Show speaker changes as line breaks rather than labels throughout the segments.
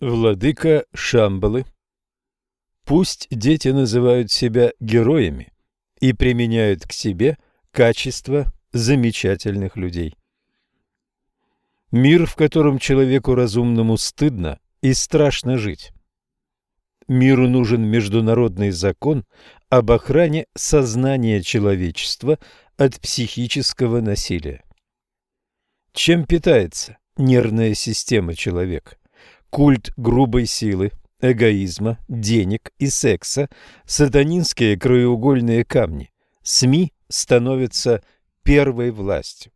Владыка Шамбалы Пусть дети называют себя героями и применяют к себе качества замечательных людей. Мир, в котором человеку разумному стыдно и страшно жить. Миру нужен международный закон об охране сознания человечества от психического насилия. Чем питается нервная система человека? Культ грубой силы, эгоизма, денег и секса, сатанинские краеугольные камни. СМИ становятся первой властью.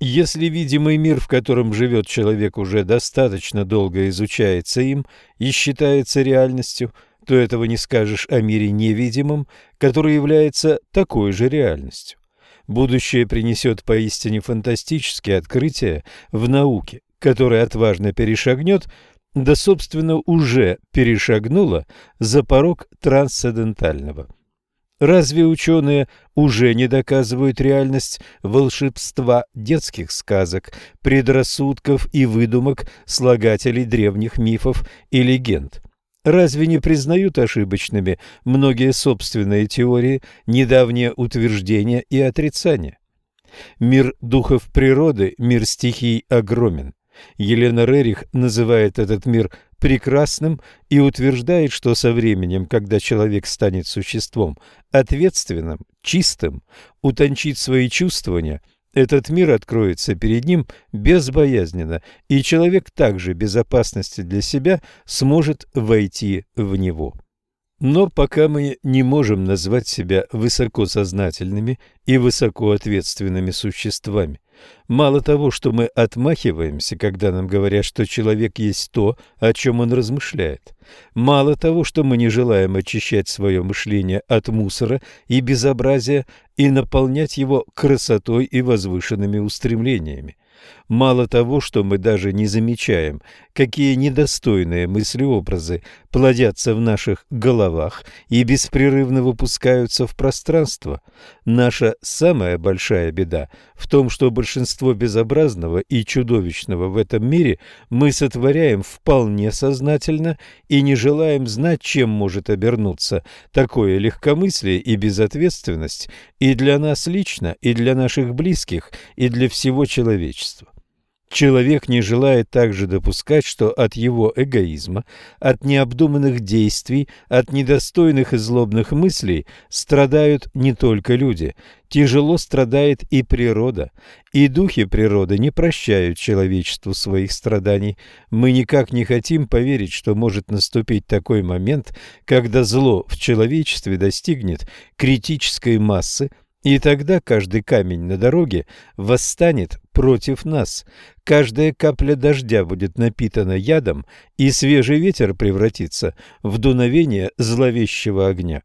Если видимый мир, в котором живет человек, уже достаточно долго изучается им и считается реальностью, то этого не скажешь о мире невидимом, который является такой же реальностью. Будущее принесет поистине фантастические открытия в науке, которая отважно перешагнет, да, собственно, уже перешагнула за порог трансцендентального. Разве ученые уже не доказывают реальность волшебства детских сказок, предрассудков и выдумок слагателей древних мифов и легенд? Разве не признают ошибочными многие собственные теории, недавние утверждения и отрицания? Мир духов природы, мир стихий огромен. Елена Рерих называет этот мир прекрасным и утверждает, что со временем, когда человек станет существом ответственным, чистым, утончит свои чувствования, этот мир откроется перед ним безбоязненно, и человек также без опасности для себя сможет войти в него. Но пока мы не можем назвать себя высокосознательными и высокоответственными существами, Мало того, что мы отмахиваемся, когда нам говорят, что человек есть то, о чем он размышляет. Мало того, что мы не желаем очищать свое мышление от мусора и безобразия и наполнять его красотой и возвышенными устремлениями. Мало того, что мы даже не замечаем, какие недостойные мыслеобразы плодятся в наших головах и беспрерывно выпускаются в пространство, наша самая большая беда в том, что большинство безобразного и чудовищного в этом мире мы сотворяем вполне сознательно и не желаем знать, чем может обернуться такое легкомыслие и безответственность и для нас лично, и для наших близких, и для всего человечества. Человек не желает также допускать, что от его эгоизма, от необдуманных действий, от недостойных и злобных мыслей страдают не только люди. Тяжело страдает и природа, и духи природы не прощают человечеству своих страданий. Мы никак не хотим поверить, что может наступить такой момент, когда зло в человечестве достигнет критической массы, и тогда каждый камень на дороге восстанет против нас. Каждая капля дождя будет напитана ядом, и свежий ветер превратится в дуновение зловещего огня.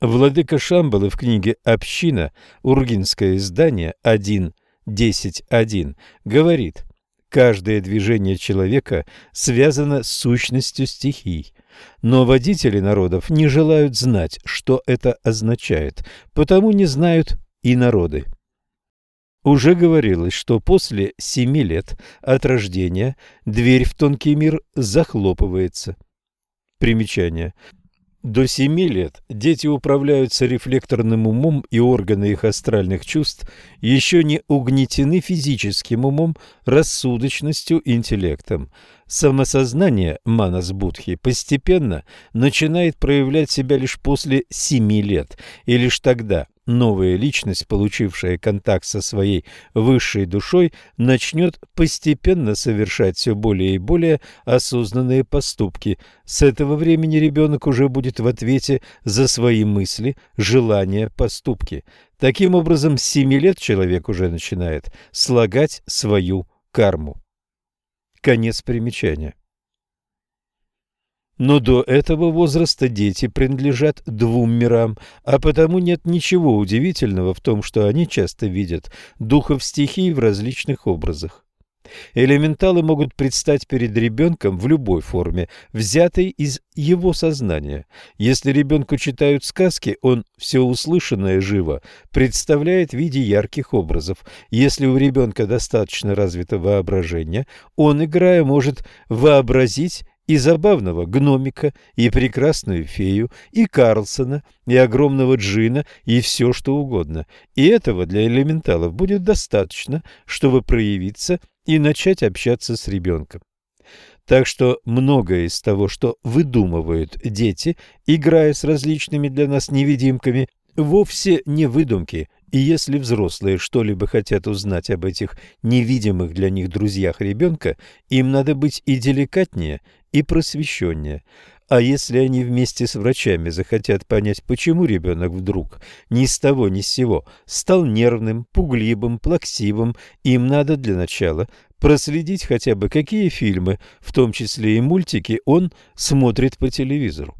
Владыка Шамбалы в книге «Община», Ургинское издание 1.10.1, говорит, каждое движение человека связано с сущностью стихий. Но водители народов не желают знать, что это означает, потому не знают и народы. Уже говорилось, что после семи лет от рождения дверь в тонкий мир захлопывается. Примечание. До семи лет дети управляются рефлекторным умом, и органы их астральных чувств еще не угнетены физическим умом, рассудочностью, интеллектом. Самосознание Манас-Будхи постепенно начинает проявлять себя лишь после семи лет, и лишь тогда новая личность, получившая контакт со своей высшей душой, начнет постепенно совершать все более и более осознанные поступки. С этого времени ребенок уже будет в ответе за свои мысли, желания, поступки. Таким образом, с семи лет человек уже начинает слагать свою карму. Конец примечания. Но до этого возраста дети принадлежат двум мирам, а потому нет ничего удивительного в том, что они часто видят духов стихий в различных образах. Элементалы могут предстать перед ребенком в любой форме, взятой из его сознания. Если ребенку читают сказки, он все услышанное живо представляет в виде ярких образов. Если у ребенка достаточно развито воображение, он, играя, может вообразить и забавного гномика, и прекрасную фею, и Карлсона, и огромного джина, и все что угодно. И этого для элементалов будет достаточно, чтобы проявиться и начать общаться с ребенком. Так что многое из того, что выдумывают дети, играя с различными для нас невидимками, вовсе не выдумки, и если взрослые что-либо хотят узнать об этих невидимых для них друзьях ребенка, им надо быть и деликатнее, и просвещеннее. А если они вместе с врачами захотят понять, почему ребенок вдруг ни с того ни с сего стал нервным, пугливым, плаксивым, им надо для начала проследить хотя бы, какие фильмы, в том числе и мультики, он смотрит по телевизору.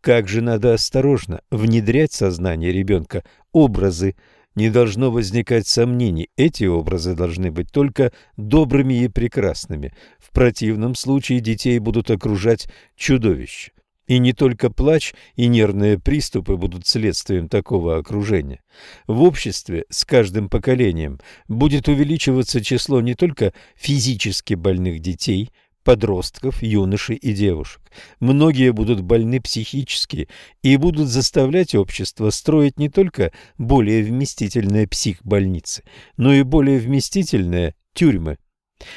Как же надо осторожно внедрять сознание ребенка образы, не должно возникать сомнений, эти образы должны быть только добрыми и прекрасными. В противном случае детей будут окружать чудовища. И не только плач и нервные приступы будут следствием такого окружения. В обществе с каждым поколением будет увеличиваться число не только физически больных детей, подростков, юношей и девушек. Многие будут больны психически и будут заставлять общество строить не только более вместительные психбольницы, но и более вместительные тюрьмы.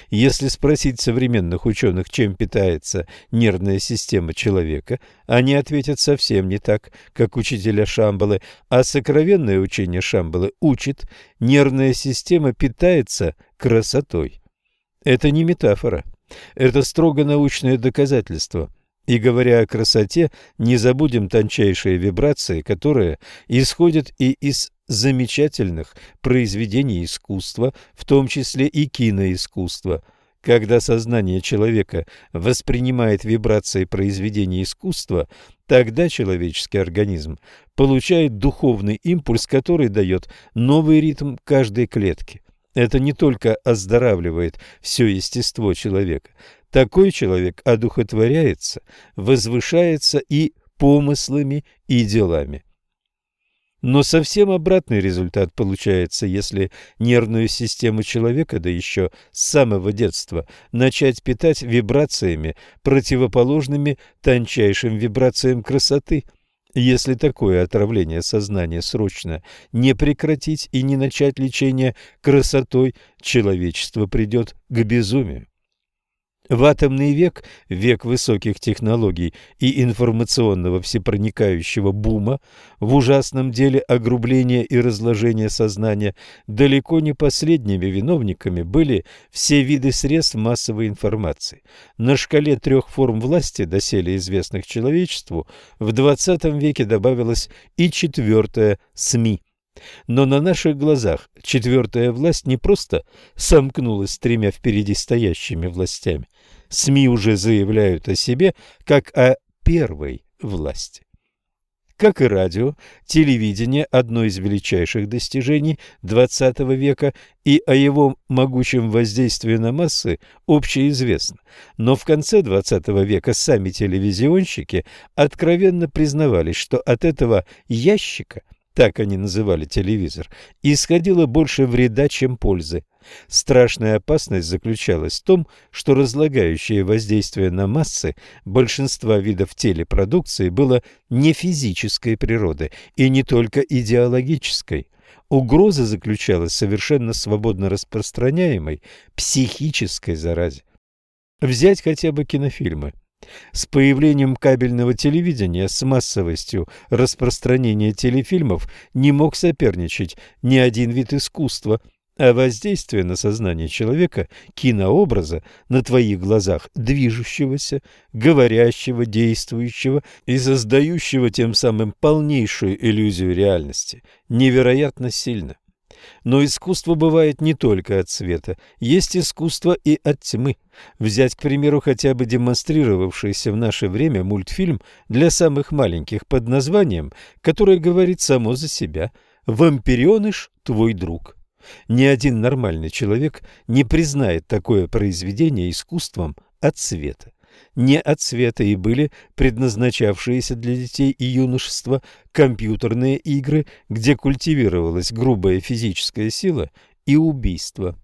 Если спросить современных ученых, чем питается нервная система человека, они ответят совсем не так, как учителя Шамбалы, а сокровенное учение Шамбалы учит, нервная система питается красотой. Это не метафора. Это строго научное доказательство. И говоря о красоте, не забудем тончайшие вибрации, которые исходят и из замечательных произведений искусства, в том числе и киноискусства. Когда сознание человека воспринимает вибрации произведений искусства, тогда человеческий организм получает духовный импульс, который дает новый ритм каждой клетке. Это не только оздоравливает все естество человека. Такой человек одухотворяется, возвышается и помыслами, и делами. Но совсем обратный результат получается, если нервную систему человека, да еще с самого детства, начать питать вибрациями, противоположными тончайшим вибрациям красоты – если такое отравление сознания срочно не прекратить и не начать лечение красотой, человечество придет к безумию. В атомный век, век высоких технологий и информационного всепроникающего бума, в ужасном деле огрубления и разложения сознания, далеко не последними виновниками были все виды средств массовой информации. На шкале трех форм власти, доселе известных человечеству, в XX веке добавилась и четвертая – СМИ – но на наших глазах четвертая власть не просто сомкнулась с тремя впереди стоящими властями. СМИ уже заявляют о себе как о первой власти. Как и радио, телевидение – одно из величайших достижений XX века, и о его могучем воздействии на массы общеизвестно. Но в конце XX века сами телевизионщики откровенно признавались, что от этого ящика – так они называли телевизор, исходило больше вреда, чем пользы. Страшная опасность заключалась в том, что разлагающее воздействие на массы большинства видов телепродукции было не физической природы и не только идеологической. Угроза заключалась в совершенно свободно распространяемой психической заразе. Взять хотя бы кинофильмы. С появлением кабельного телевидения с массовостью распространения телефильмов не мог соперничать ни один вид искусства, а воздействие на сознание человека кинообраза на твоих глазах движущегося, говорящего, действующего и создающего тем самым полнейшую иллюзию реальности невероятно сильно. Но искусство бывает не только от света, есть искусство и от тьмы. Взять, к примеру, хотя бы демонстрировавшийся в наше время мультфильм для самых маленьких под названием, которое говорит само за себя «Вампиреныш твой друг». Ни один нормальный человек не признает такое произведение искусством от света. Не от света и были предназначавшиеся для детей и юношества компьютерные игры, где культивировалась грубая физическая сила и убийство.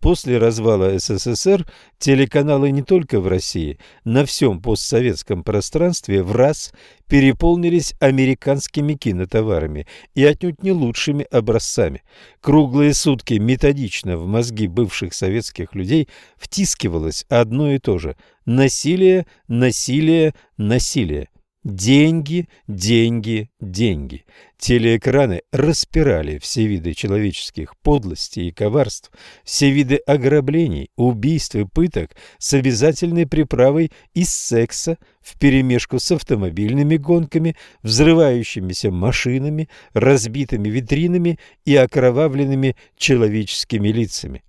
После развала СССР телеканалы не только в России, на всем постсоветском пространстве в раз переполнились американскими кинотоварами и отнюдь не лучшими образцами. Круглые сутки методично в мозги бывших советских людей втискивалось одно и то же – насилие, насилие, насилие. Деньги, деньги, деньги. Телеэкраны распирали все виды человеческих подлостей и коварств, все виды ограблений, убийств и пыток с обязательной приправой из секса вперемешку с автомобильными гонками, взрывающимися машинами, разбитыми витринами и окровавленными человеческими лицами.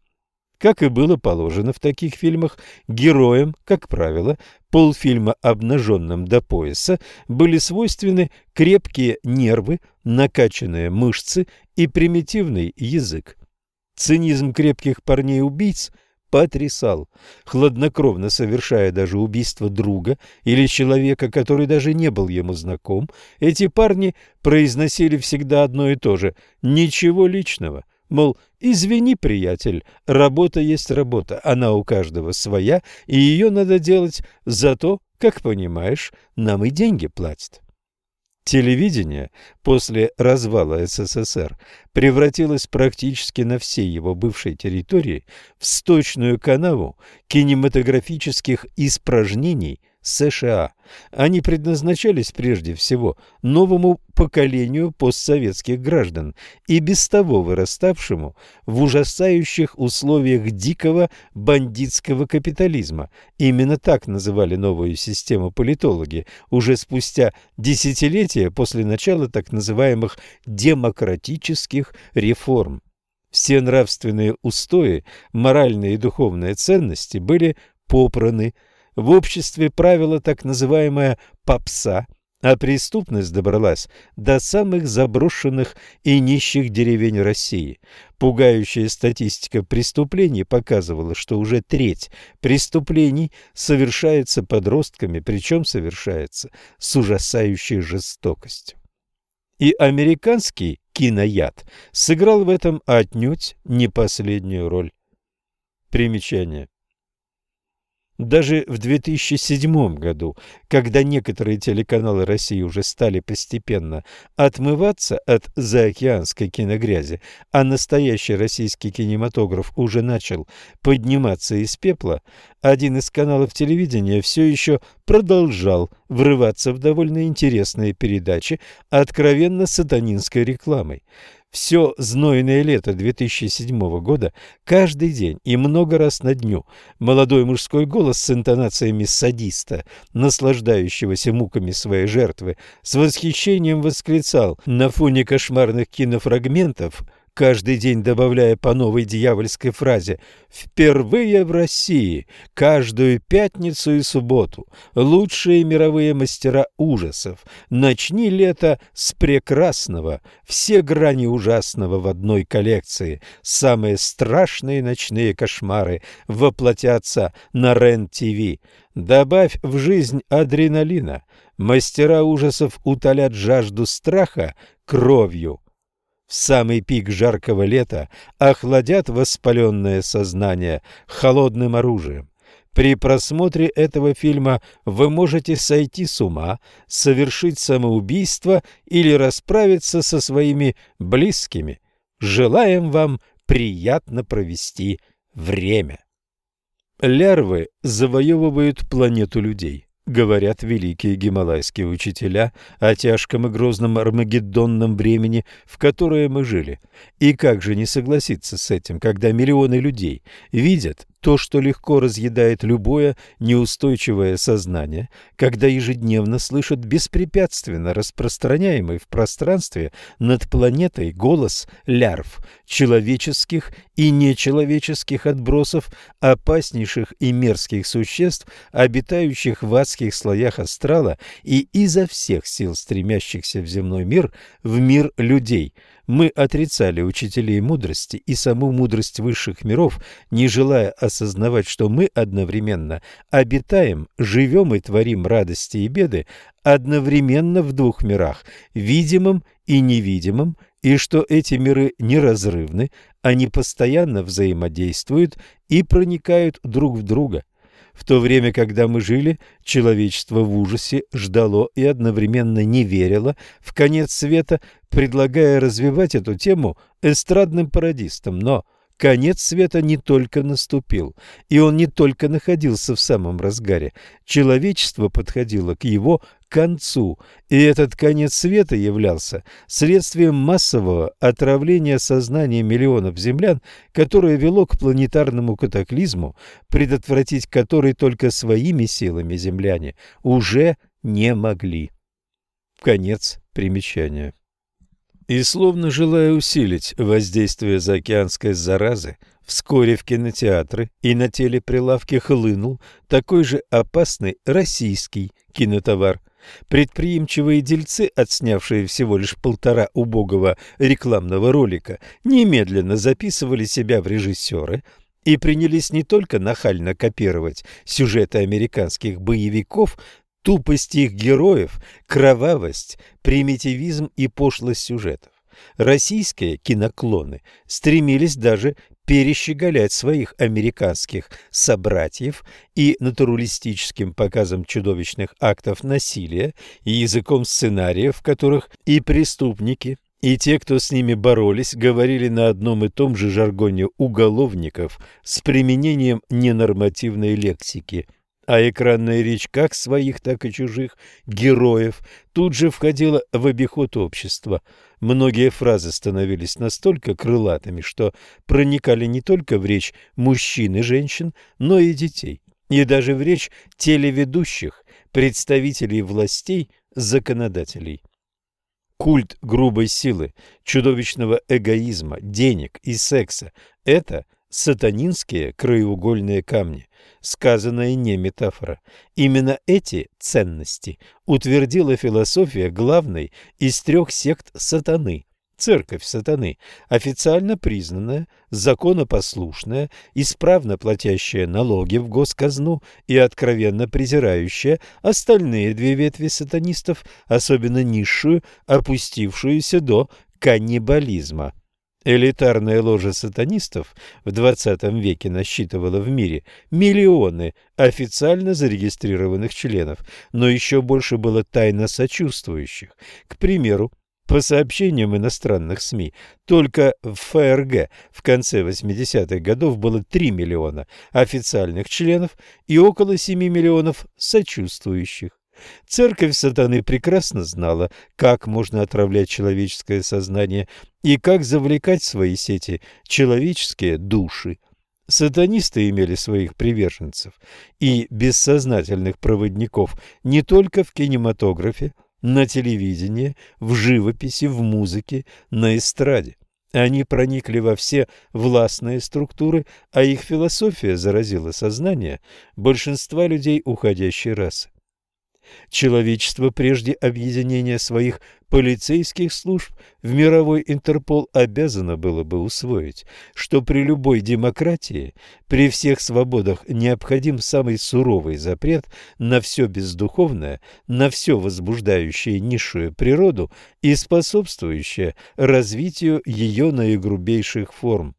Как и было положено в таких фильмах, героям, как правило, полфильма обнаженным до пояса были свойственны крепкие нервы, накачанные мышцы и примитивный язык. Цинизм крепких парней-убийц потрясал, хладнокровно совершая даже убийство друга или человека, который даже не был ему знаком, эти парни произносили всегда одно и то же «ничего личного», Мол, извини, приятель, работа есть работа, она у каждого своя, и ее надо делать за то, как понимаешь, нам и деньги платят. Телевидение после развала СССР превратилось практически на всей его бывшей территории в сточную канаву кинематографических испражнений США. Они предназначались прежде всего новому поколению постсоветских граждан и без того выраставшему в ужасающих условиях дикого бандитского капитализма. Именно так называли новую систему политологи уже спустя десятилетия после начала так называемых демократических реформ. Все нравственные устои, моральные и духовные ценности были попраны, в обществе правила так называемая «попса», а преступность добралась до самых заброшенных и нищих деревень России. Пугающая статистика преступлений показывала, что уже треть преступлений совершается подростками, причем совершается с ужасающей жестокостью. И американский кинояд сыграл в этом отнюдь не последнюю роль. Примечание. Даже в 2007 году, когда некоторые телеканалы России уже стали постепенно отмываться от заокеанской киногрязи, а настоящий российский кинематограф уже начал подниматься из пепла, один из каналов телевидения все еще продолжал врываться в довольно интересные передачи откровенно сатанинской рекламой. Все знойное лето 2007 года, каждый день и много раз на дню, молодой мужской голос с интонациями садиста, наслаждающегося муками своей жертвы, с восхищением восклицал. На фоне кошмарных кинофрагментов – каждый день добавляя по новой дьявольской фразе «Впервые в России, каждую пятницу и субботу, лучшие мировые мастера ужасов, начни лето с прекрасного, все грани ужасного в одной коллекции, самые страшные ночные кошмары воплотятся на РЕН-ТВ». Добавь в жизнь адреналина, мастера ужасов утолят жажду страха кровью – в самый пик жаркого лета охладят воспаленное сознание холодным оружием. При просмотре этого фильма вы можете сойти с ума, совершить самоубийство или расправиться со своими близкими. Желаем вам приятно провести время. Лярвы завоевывают планету людей говорят великие гималайские учителя о тяжком и грозном армагеддонном времени, в которое мы жили. И как же не согласиться с этим, когда миллионы людей видят то, что легко разъедает любое неустойчивое сознание, когда ежедневно слышат беспрепятственно распространяемый в пространстве над планетой голос лярв, человеческих и нечеловеческих отбросов, опаснейших и мерзких существ, обитающих в адских слоях астрала и изо всех сил стремящихся в земной мир, в мир людей – Мы отрицали учителей мудрости и саму мудрость высших миров, не желая осознавать, что мы одновременно обитаем, живем и творим радости и беды одновременно в двух мирах, видимом и невидимом, и что эти миры неразрывны, они постоянно взаимодействуют и проникают друг в друга. В то время, когда мы жили, человечество в ужасе ждало и одновременно не верило в конец света, предлагая развивать эту тему эстрадным пародистам, но – Конец света не только наступил, и он не только находился в самом разгаре. Человечество подходило к его концу, и этот конец света являлся следствием массового отравления сознания миллионов землян, которое вело к планетарному катаклизму, предотвратить который только своими силами земляне уже не могли. Конец примечания. И словно желая усилить воздействие заокеанской заразы, вскоре в кинотеатры и на телеприлавки хлынул такой же опасный российский кинотовар. Предприимчивые дельцы, отснявшие всего лишь полтора убогого рекламного ролика, немедленно записывали себя в режиссеры и принялись не только нахально копировать сюжеты американских боевиков, тупость их героев, кровавость, примитивизм и пошлость сюжетов. Российские киноклоны стремились даже перещеголять своих американских собратьев и натуралистическим показом чудовищных актов насилия и языком сценариев, в которых и преступники, и те, кто с ними боролись, говорили на одном и том же жаргоне уголовников с применением ненормативной лексики – а экранная речь как своих, так и чужих героев тут же входила в обиход общества. Многие фразы становились настолько крылатыми, что проникали не только в речь мужчин и женщин, но и детей, и даже в речь телеведущих, представителей властей, законодателей. Культ грубой силы, чудовищного эгоизма, денег и секса – это сатанинские краеугольные камни – сказанная не метафора. Именно эти ценности утвердила философия главной из трех сект сатаны – Церковь сатаны, официально признанная, законопослушная, исправно платящая налоги в госказну и откровенно презирающая остальные две ветви сатанистов, особенно низшую, опустившуюся до каннибализма. Элитарная ложа сатанистов в XX веке насчитывала в мире миллионы официально зарегистрированных членов, но еще больше было тайно сочувствующих. К примеру, по сообщениям иностранных СМИ, только в ФРГ в конце 80-х годов было 3 миллиона официальных членов и около 7 миллионов сочувствующих. Церковь сатаны прекрасно знала, как можно отравлять человеческое сознание и как завлекать в свои сети человеческие души. Сатанисты имели своих приверженцев и бессознательных проводников не только в кинематографе, на телевидении, в живописи, в музыке, на эстраде. Они проникли во все властные структуры, а их философия заразила сознание большинства людей уходящей расы. Человечество прежде объединения своих полицейских служб в мировой Интерпол обязано было бы усвоить, что при любой демократии, при всех свободах необходим самый суровый запрет на все бездуховное, на все возбуждающее низшую природу и способствующее развитию ее наигрубейших форм.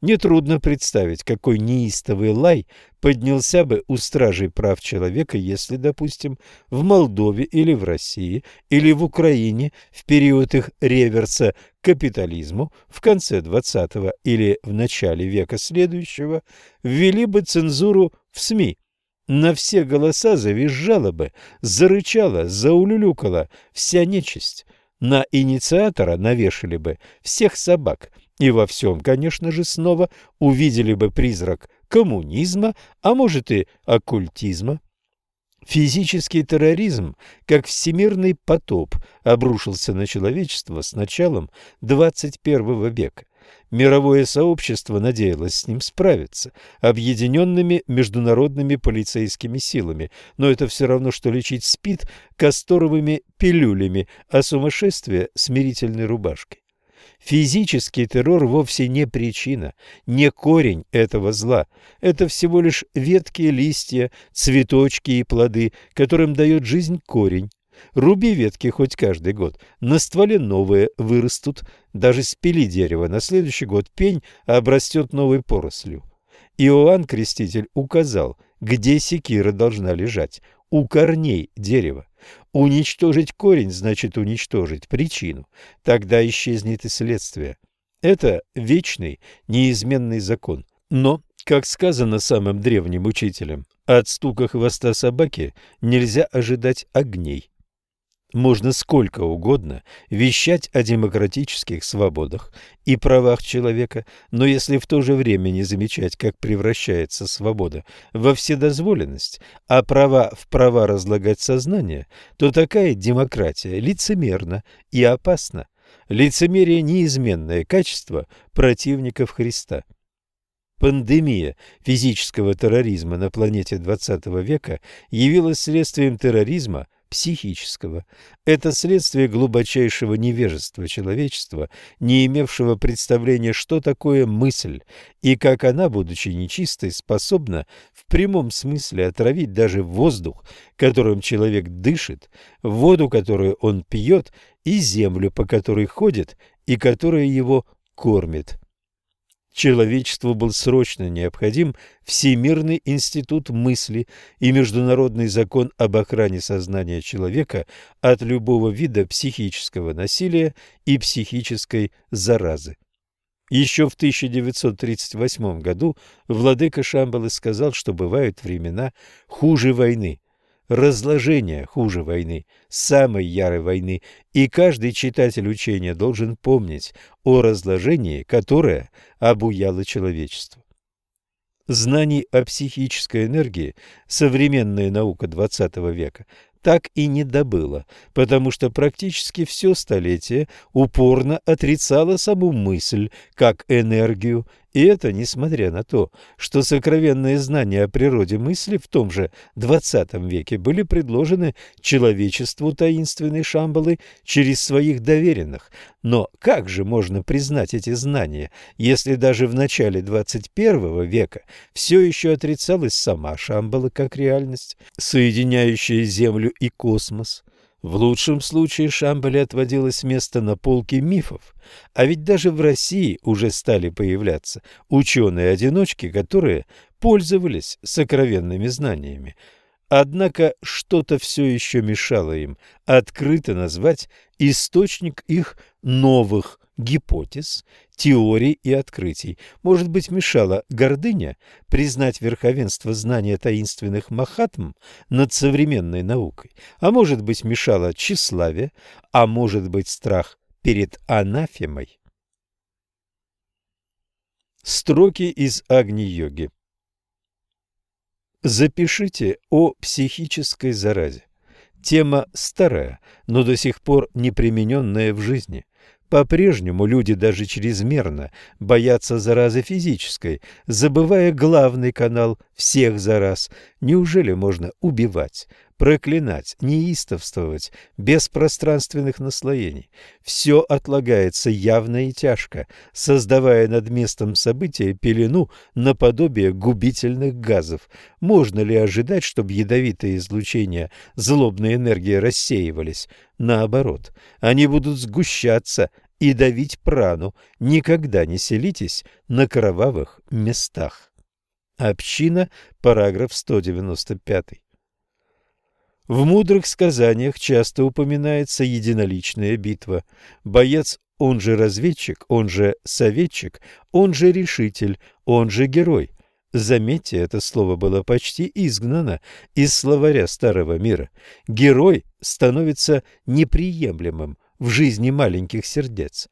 Нетрудно представить, какой неистовый лай поднялся бы у стражей прав человека, если, допустим, в Молдове или в России или в Украине в период их реверса капитализму в конце XX или в начале века следующего ввели бы цензуру в СМИ. На все голоса завизжала бы, зарычала, заулюлюкала вся нечисть. На инициатора навешали бы всех собак, и во всем, конечно же, снова увидели бы призрак коммунизма, а может и оккультизма. Физический терроризм, как всемирный потоп, обрушился на человечество с началом 21 века. Мировое сообщество надеялось с ним справиться объединенными международными полицейскими силами, но это все равно, что лечить СПИД касторовыми пилюлями, а сумасшествие – смирительной рубашкой. Физический террор вовсе не причина, не корень этого зла. Это всего лишь ветки, листья, цветочки и плоды, которым дает жизнь корень. Руби ветки хоть каждый год, на стволе новые вырастут. Даже спили дерево, на следующий год пень обрастет новой порослью. Иоанн Креститель указал, где секира должна лежать, у корней дерева. Уничтожить корень значит уничтожить причину, тогда исчезнет и следствие. Это вечный, неизменный закон. Но, как сказано самым древним учителем, от стука хвоста собаки нельзя ожидать огней. Можно сколько угодно вещать о демократических свободах и правах человека, но если в то же время не замечать, как превращается свобода во вседозволенность, а права в права разлагать сознание, то такая демократия лицемерна и опасна. Лицемерие – неизменное качество противников Христа. Пандемия физического терроризма на планете XX века явилась следствием терроризма – психического. Это следствие глубочайшего невежества человечества, не имевшего представления, что такое мысль, и как она, будучи нечистой, способна в прямом смысле отравить даже воздух, которым человек дышит, воду, которую он пьет, и землю, по которой ходит, и которая его кормит. Человечеству был срочно необходим Всемирный институт мысли и Международный закон об охране сознания человека от любого вида психического насилия и психической заразы. Еще в 1938 году владыка Шамбалы сказал, что бывают времена хуже войны, разложение хуже войны, самой ярой войны, и каждый читатель учения должен помнить о разложении, которое обуяло человечество. Знаний о психической энергии современная наука XX века так и не добыла, потому что практически все столетие упорно отрицало саму мысль как энергию, и это несмотря на то, что сокровенные знания о природе мысли в том же XX веке были предложены человечеству таинственной Шамбалы через своих доверенных. Но как же можно признать эти знания, если даже в начале XXI века все еще отрицалась сама Шамбала как реальность, соединяющая Землю и космос? В лучшем случае Шамбале отводилось место на полке мифов, а ведь даже в России уже стали появляться ученые-одиночки, которые пользовались сокровенными знаниями. Однако что-то все еще мешало им открыто назвать источник их новых гипотез, теорий и открытий. Может быть, мешала гордыня признать верховенство знания таинственных махатм над современной наукой, а может быть, мешала тщеславие, а может быть, страх перед анафемой. Строки из Агни-йоги Запишите о психической заразе. Тема старая, но до сих пор не примененная в жизни. По-прежнему люди даже чрезмерно боятся заразы физической, забывая главный канал всех зараз. Неужели можно убивать, проклинать, неистовствовать, без пространственных наслоений. Все отлагается явно и тяжко, создавая над местом события пелену наподобие губительных газов. Можно ли ожидать, чтобы ядовитые излучения злобной энергии рассеивались? Наоборот, они будут сгущаться и давить прану. Никогда не селитесь на кровавых местах. Община, параграф 195. В мудрых сказаниях часто упоминается единоличная битва. Боец, он же разведчик, он же советчик, он же решитель, он же герой. Заметьте, это слово было почти изгнано из словаря Старого мира. Герой становится неприемлемым в жизни маленьких сердец.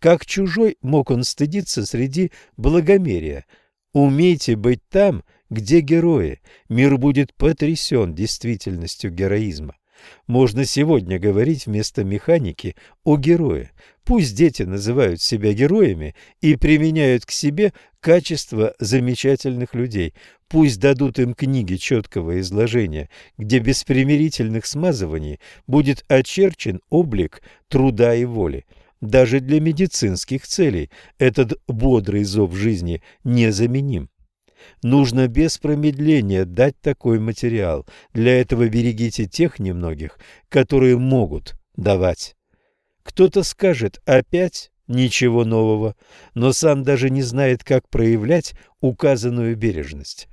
Как чужой мог он стыдиться среди благомерия? Умейте быть там, где герои, мир будет потрясен действительностью героизма. Можно сегодня говорить вместо механики о герое. Пусть дети называют себя героями и применяют к себе качества замечательных людей. Пусть дадут им книги четкого изложения, где без примирительных смазываний будет очерчен облик труда и воли. даже для медицинских целей этот бодрый зов жизни незаменим. Нужно без промедления дать такой материал. Для этого берегите тех немногих, которые могут давать. Кто-то скажет «опять ничего нового», но сам даже не знает, как проявлять указанную бережность.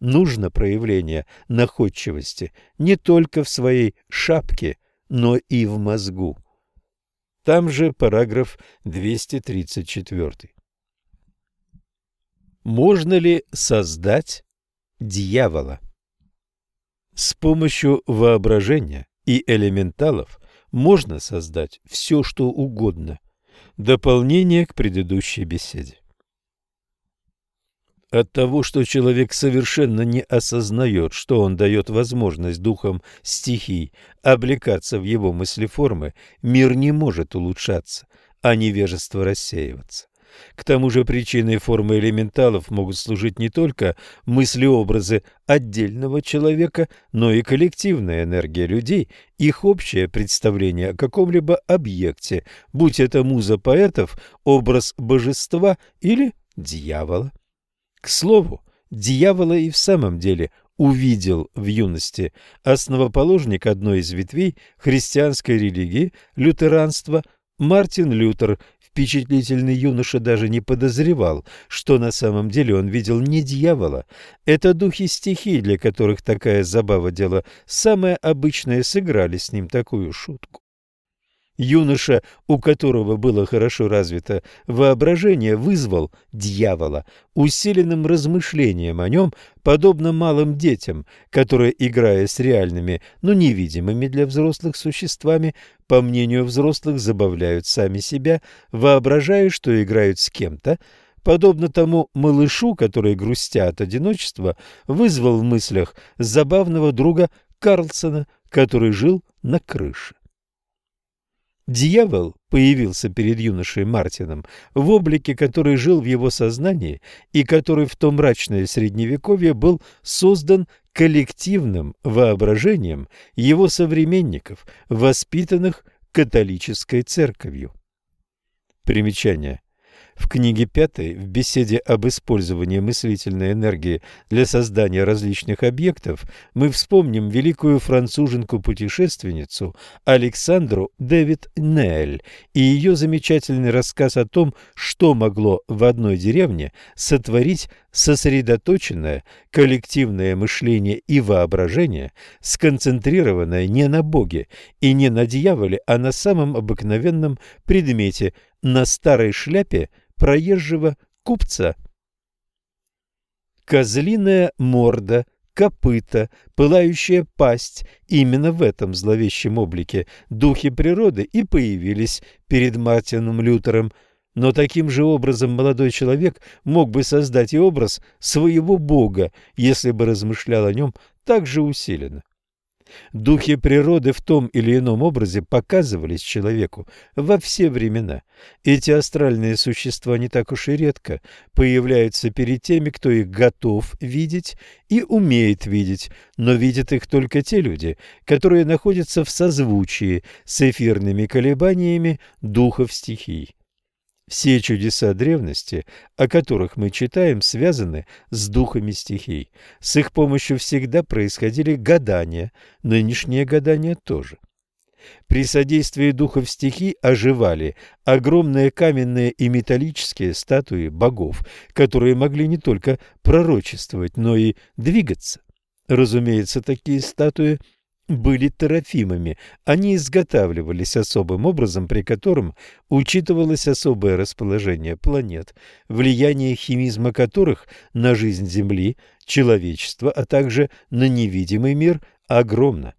Нужно проявление находчивости не только в своей шапке, но и в мозгу. Там же параграф 234. Можно ли создать дьявола? С помощью воображения и элементалов можно создать все, что угодно. Дополнение к предыдущей беседе. От того, что человек совершенно не осознает, что он дает возможность духам стихий облекаться в его мыслеформы, мир не может улучшаться, а невежество рассеиваться. К тому же причиной формы элементалов могут служить не только мысли-образы отдельного человека, но и коллективная энергия людей, их общее представление о каком-либо объекте, будь это муза поэтов, образ божества или дьявола. К слову, дьявола и в самом деле увидел в юности основоположник одной из ветвей христианской религии, лютеранства, Мартин Лютер, впечатлительный юноша даже не подозревал, что на самом деле он видел не дьявола. Это духи стихий, для которых такая забава дела самое обычное, сыграли с ним такую шутку. Юноша, у которого было хорошо развито воображение, вызвал дьявола усиленным размышлением о нем, подобно малым детям, которые, играя с реальными, но невидимыми для взрослых существами, по мнению взрослых, забавляют сами себя, воображая, что играют с кем-то, подобно тому малышу, который, грустя от одиночества, вызвал в мыслях забавного друга Карлсона, который жил на крыше. Дьявол появился перед юношей Мартином в облике, который жил в его сознании и который в то мрачное средневековье был создан коллективным воображением его современников, воспитанных католической церковью. Примечание. В книге пятой, в беседе об использовании мыслительной энергии для создания различных объектов, мы вспомним великую француженку-путешественницу Александру Дэвид Нель и ее замечательный рассказ о том, что могло в одной деревне сотворить сосредоточенное коллективное мышление и воображение, сконцентрированное не на Боге и не на дьяволе, а на самом обыкновенном предмете, на старой шляпе – проезжего купца. Козлиная морда, копыта, пылающая пасть – именно в этом зловещем облике духи природы и появились перед Мартином Лютером. Но таким же образом молодой человек мог бы создать и образ своего бога, если бы размышлял о нем так же усиленно. Духи природы в том или ином образе показывались человеку во все времена. Эти астральные существа не так уж и редко появляются перед теми, кто их готов видеть и умеет видеть, но видят их только те люди, которые находятся в созвучии с эфирными колебаниями духов стихий. Все чудеса древности, о которых мы читаем, связаны с духами стихий. С их помощью всегда происходили гадания, нынешние гадания тоже. При содействии духов стихий оживали огромные каменные и металлические статуи богов, которые могли не только пророчествовать, но и двигаться. Разумеется, такие статуи – были терафимами. Они изготавливались особым образом, при котором учитывалось особое расположение планет, влияние химизма которых на жизнь Земли, человечества, а также на невидимый мир огромно.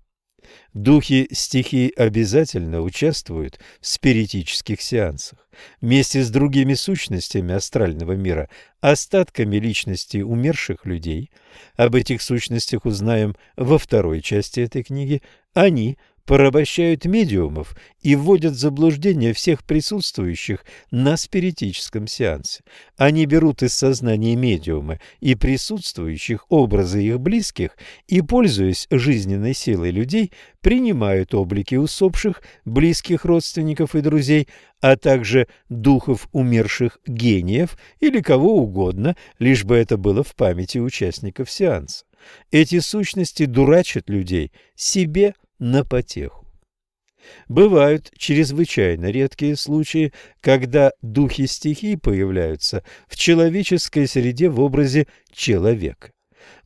Духи стихий обязательно участвуют в спиритических сеансах. Вместе с другими сущностями астрального мира, остатками личности умерших людей, об этих сущностях узнаем во второй части этой книги, они порабощают медиумов и вводят в заблуждение всех присутствующих на спиритическом сеансе. Они берут из сознания медиума и присутствующих образы их близких и, пользуясь жизненной силой людей, принимают облики усопших, близких родственников и друзей, а также духов умерших гениев или кого угодно, лишь бы это было в памяти участников сеанса. Эти сущности дурачат людей себе на потеху. Бывают чрезвычайно редкие случаи, когда духи стихий появляются в человеческой среде в образе человека.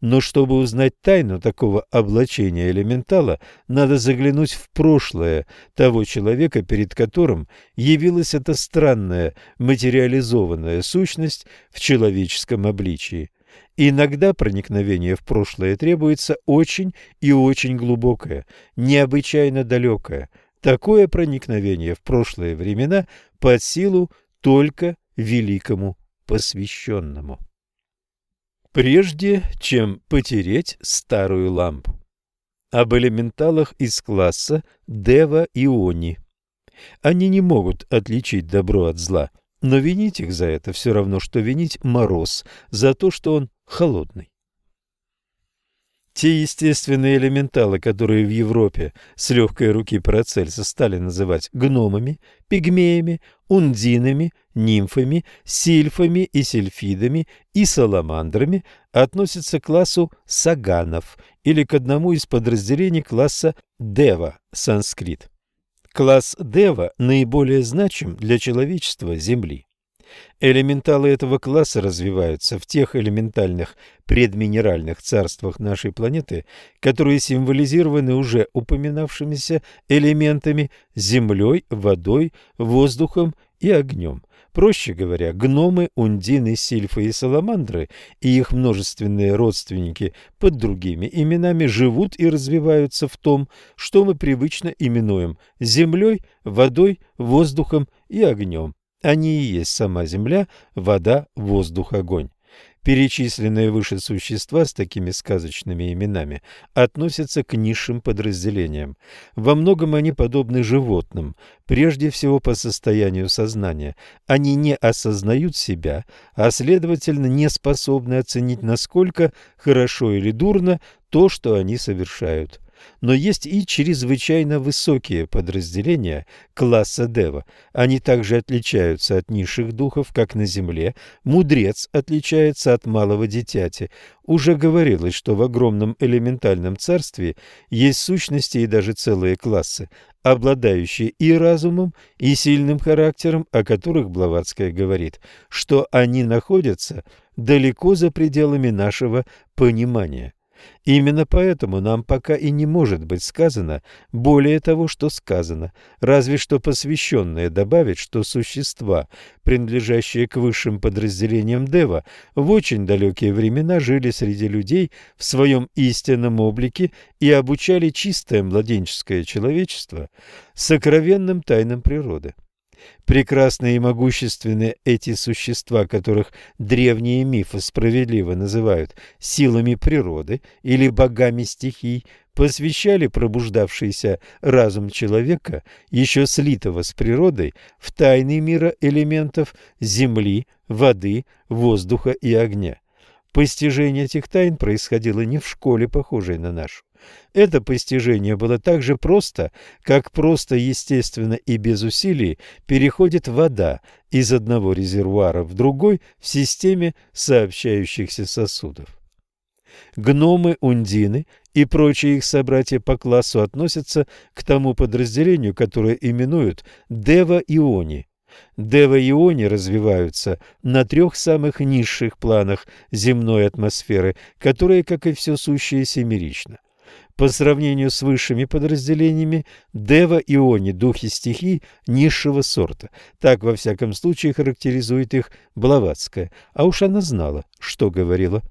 Но чтобы узнать тайну такого облачения элементала, надо заглянуть в прошлое того человека, перед которым явилась эта странная материализованная сущность в человеческом обличии. Иногда проникновение в прошлое требуется очень и очень глубокое, необычайно далекое. Такое проникновение в прошлые времена под силу только великому посвященному. Прежде чем потереть старую лампу. Об элементалах из класса Дева и Они. Не могут отличить добро от зла, но винить их за это все равно, что винить мороз за то, что он холодный. Те естественные элементалы, которые в Европе с легкой руки Парацельса стали называть гномами, пигмеями, ундинами, нимфами, сильфами и сильфидами и саламандрами, относятся к классу саганов или к одному из подразделений класса дева, санскрит. Класс Дева наиболее значим для человечества Земли. Элементалы этого класса развиваются в тех элементальных предминеральных царствах нашей планеты, которые символизированы уже упоминавшимися элементами землей, водой, воздухом и огнем. Проще говоря, гномы, ундины, сильфы и саламандры и их множественные родственники под другими именами живут и развиваются в том, что мы привычно именуем землей, водой, воздухом и огнем. Они и есть сама земля, вода, воздух, огонь. Перечисленные выше существа с такими сказочными именами относятся к низшим подразделениям. Во многом они подобны животным, прежде всего по состоянию сознания. Они не осознают себя, а следовательно не способны оценить, насколько хорошо или дурно то, что они совершают. Но есть и чрезвычайно высокие подразделения класса Дева. Они также отличаются от низших духов, как на земле. Мудрец отличается от малого дитяти. Уже говорилось, что в огромном элементальном царстве есть сущности и даже целые классы, обладающие и разумом, и сильным характером, о которых Блаватская говорит, что они находятся далеко за пределами нашего понимания. Именно поэтому нам пока и не может быть сказано более того, что сказано, разве что посвященные добавить, что существа, принадлежащие к высшим подразделениям Дева, в очень далекие времена жили среди людей в своем истинном облике и обучали чистое младенческое человечество сокровенным тайнам природы. Прекрасные и могущественные эти существа, которых древние мифы справедливо называют силами природы или богами стихий, посвящали пробуждавшийся разум человека, еще слитого с природой, в тайны мира элементов земли, воды, воздуха и огня. Постижение этих тайн происходило не в школе, похожей на нашу, это постижение было так же просто, как просто, естественно и без усилий переходит вода из одного резервуара в другой в системе сообщающихся сосудов. Гномы, ундины и прочие их собратья по классу относятся к тому подразделению, которое именуют Дева-Иони. Дева-иони развиваются на трех самых низших планах земной атмосферы, которые, как и все сущее, семерично. По сравнению с высшими подразделениями, Дева и Они – духи стихий низшего сорта. Так, во всяком случае, характеризует их Блаватская. А уж она знала, что говорила.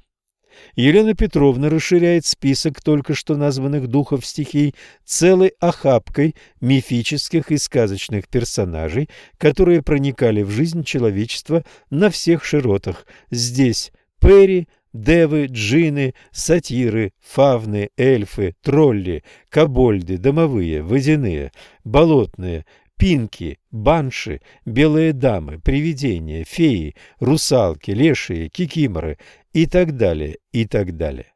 Елена Петровна расширяет список только что названных духов стихий целой охапкой мифических и сказочных персонажей, которые проникали в жизнь человечества на всех широтах. Здесь Перри, девы, джины, сатиры, фавны, эльфы, тролли, кобольды, домовые, водяные, болотные, пинки, банши, белые дамы, привидения, феи, русалки, лешие, кикиморы и так далее, и так далее.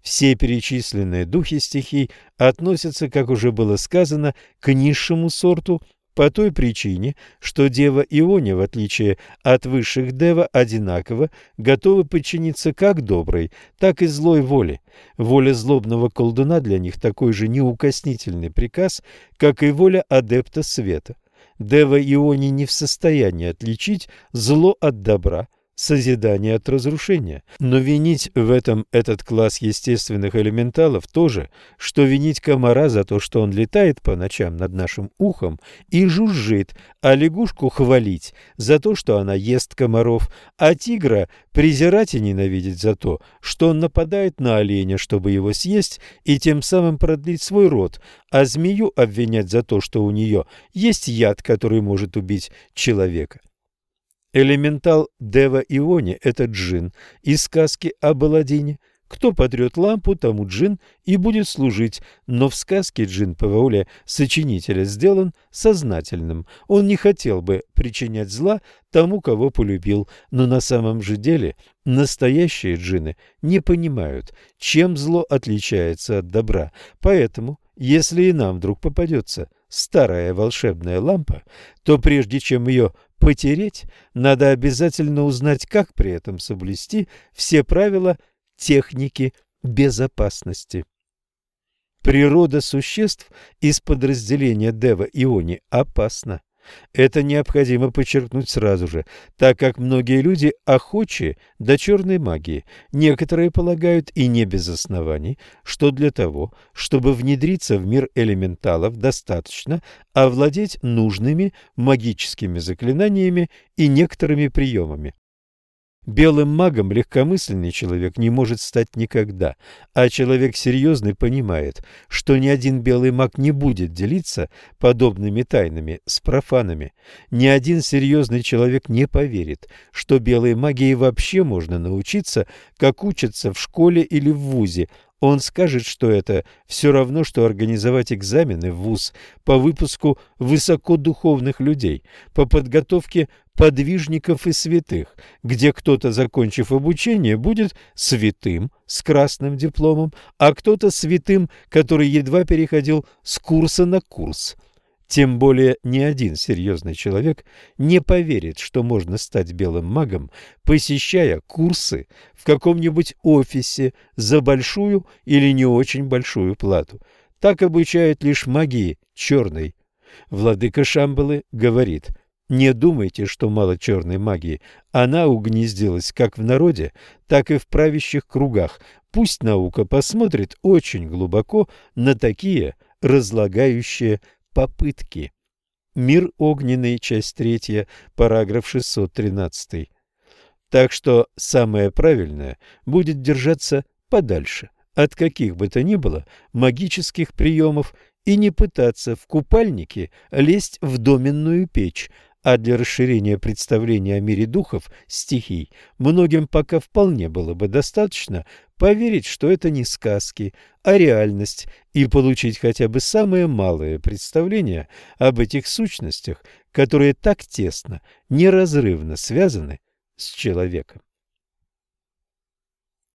Все перечисленные духи стихий относятся, как уже было сказано, к низшему сорту по той причине, что Дева Ионе, в отличие от высших Дева, одинаково готовы подчиниться как доброй, так и злой воле. Воля злобного колдуна для них такой же неукоснительный приказ, как и воля адепта света. Дева Ионе не в состоянии отличить зло от добра, созидание от разрушения. Но винить в этом этот класс естественных элементалов тоже, что винить комара за то, что он летает по ночам над нашим ухом и жужжит, а лягушку хвалить за то, что она ест комаров, а тигра презирать и ненавидеть за то, что он нападает на оленя, чтобы его съесть и тем самым продлить свой род, а змею обвинять за то, что у нее есть яд, который может убить человека. Элементал Дева Иони – это джин из сказки об Аладдине. Кто потрет лампу, тому джин и будет служить, но в сказке джин по воле сочинителя сделан сознательным. Он не хотел бы причинять зла тому, кого полюбил, но на самом же деле настоящие джины не понимают, чем зло отличается от добра. Поэтому, если и нам вдруг попадется старая волшебная лампа, то прежде чем ее потереть, надо обязательно узнать, как при этом соблюсти все правила техники безопасности. Природа существ из подразделения Дева Иони опасна. Это необходимо подчеркнуть сразу же, так как многие люди охочи до черной магии. Некоторые полагают, и не без оснований, что для того, чтобы внедриться в мир элементалов, достаточно овладеть нужными магическими заклинаниями и некоторыми приемами. Белым магом легкомысленный человек не может стать никогда, а человек серьезный понимает, что ни один белый маг не будет делиться подобными тайнами с профанами. Ни один серьезный человек не поверит, что белой магии вообще можно научиться, как учатся в школе или в вузе, он скажет, что это все равно, что организовать экзамены в ВУЗ по выпуску высокодуховных людей, по подготовке подвижников и святых, где кто-то, закончив обучение, будет святым с красным дипломом, а кто-то святым, который едва переходил с курса на курс. Тем более ни один серьезный человек не поверит, что можно стать белым магом, посещая курсы в каком-нибудь офисе за большую или не очень большую плату. Так обучают лишь магии черной. Владыка Шамбалы говорит, не думайте, что мало черной магии. Она угнездилась как в народе, так и в правящих кругах. Пусть наука посмотрит очень глубоко на такие разлагающие попытки. Мир огненный, часть третья, параграф 613. Так что самое правильное будет держаться подальше от каких бы то ни было магических приемов и не пытаться в купальнике лезть в доменную печь, а для расширения представления о мире духов, стихий, многим пока вполне было бы достаточно поверить, что это не сказки, а реальность, и получить хотя бы самое малое представление об этих сущностях, которые так тесно, неразрывно связаны с человеком.